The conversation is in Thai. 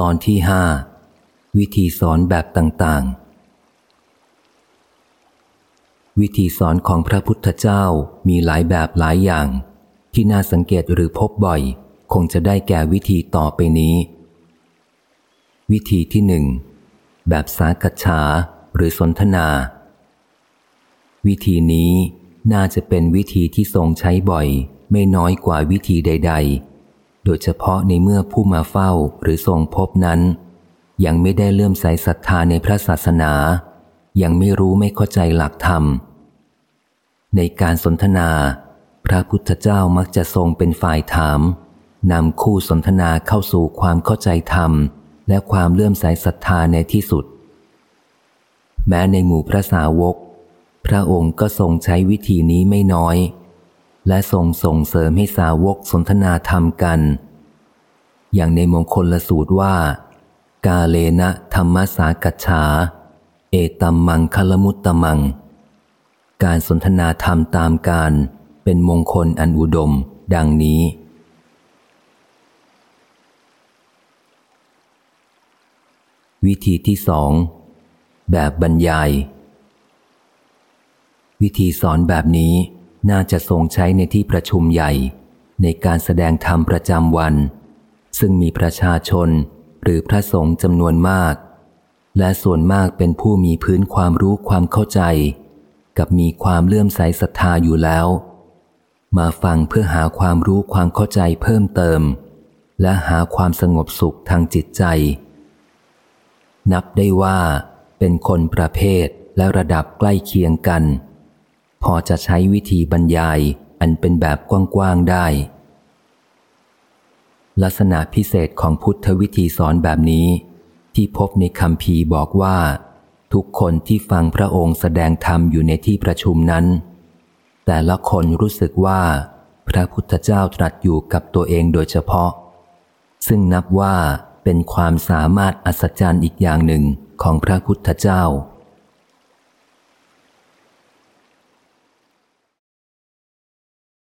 ตอนที่ห้าวิธีสอนแบบต่างๆ วิธีสอนของพระพุทธเจ้ามีหลายแบบหลายอย่าง ที่น่าสังเกตหรือพบบ่อย คงจะได้แก่วิธีต่อไปนี้ วิธีที่หนึ่งแบบสากัจฉาหรือสนทนา วิธีนี้น่าจะเป็นวิธีที่ทรงใช้บ่อย ไม่น้อยกว่าวิธีใด ๆ โดยเฉพาะในเมื่อผู้มาเฝ้าหรือทรงพบนั้น ยังไม่ได้เลื่อมใสศรัทธาในพระศาสนา ยังไม่รู้ไม่เข้าใจหลักธรรม ในการสนทนา พระพุทธเจ้ามักจะทรงเป็นฝ่ายถามนำคู่สนทนาเข้าสู่ความเข้าใจธรรม และความเลื่อมใสศรัทธาในที่สุด แม้ในหมู่พระสาวก พระองค์ก็ทรงใช้วิธีนี้ไม่น้อย และทรงส่งเสริมให้สาวกสนทนาธรรมกัน อย่างในมงคลละสูตรว่า กาเลนะธรรมสากัจฉา เอตัมมังคลมุตตมัง การสนทนาธรรมตามการเป็นมงคลอันอุดม ดังนี้ วิธีที่สองแบบบรรยาย วิธีสอนแบบนี้ น่าจะทรงใช้ในที่ประชุมใหญ่ ในการแสดงธรรมประจำวัน ซึ่งมีประชาชนหรือพระสงฆ์จำนวนมาก และส่วนมากเป็นผู้มีพื้นความรู้ความเข้าใจ กับมีความเลื่อมใสศรัทธาอยู่แล้ว มาฟังเพื่อหาความรู้ความเข้าใจเพิ่มเติม และหาความสงบสุขทางจิตใจ นับได้ว่าเป็นคนประเภทและระดับใกล้เคียงกัน พอจะใช้วิธีบรรยายอันเป็นแบบกว้างๆได้ ลักษณะพิเศษของพุทธวิธีสอนแบบนี้ ที่พบในคำพีบอกว่า ทุกคนที่ฟังพระองค์แสดงธรรมอยู่ในที่ประชุมนั้น แต่ละคนรู้สึกว่า พระพุทธเจ้าตรัสอยู่กับตัวเองโดยเฉพาะ ซึ่งนับว่าเป็นความสามารถอัศจรรย์อีกอย่างหนึ่งของพระพุทธเจ้า